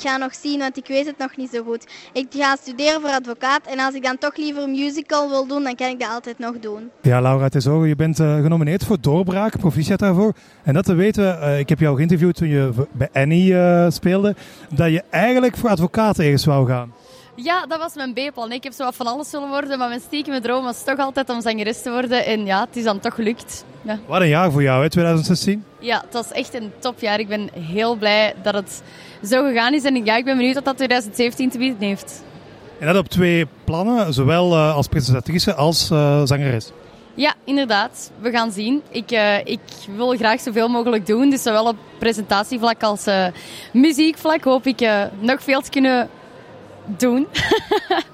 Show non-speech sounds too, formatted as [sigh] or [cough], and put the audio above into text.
ga nog zien, want ik weet het nog niet zo goed. Ik ga studeren voor advocaat en als ik dan toch liever musical wil doen, dan kan ik dat altijd nog doen. Ja, Laura Tesoro, je bent uh, genomineerd voor Doorbraak, proficiat daarvoor. En dat te weten, uh, ik heb jou geïnterviewd toen je bij Annie uh, speelde, dat je eigenlijk voor advocaat ergens wou gaan. Ja, dat was mijn B-plan. Ik heb zo wat van alles willen worden, maar mijn stiekeme droom was toch altijd om zangeres te worden. En ja, het is dan toch gelukt. Ja. Wat een jaar voor jou, hè, 2016? Ja, het was echt een topjaar. Ik ben heel blij dat het zo gegaan is. En ja, ik ben benieuwd wat dat 2017 te bieden heeft. En dat op twee plannen, zowel uh, als presentatrice als uh, zangeres? Ja, inderdaad. We gaan zien. Ik, uh, ik wil graag zoveel mogelijk doen. Dus zowel op presentatievlak als muziekvlak hoop ik nog veel te kunnen doen. [laughs]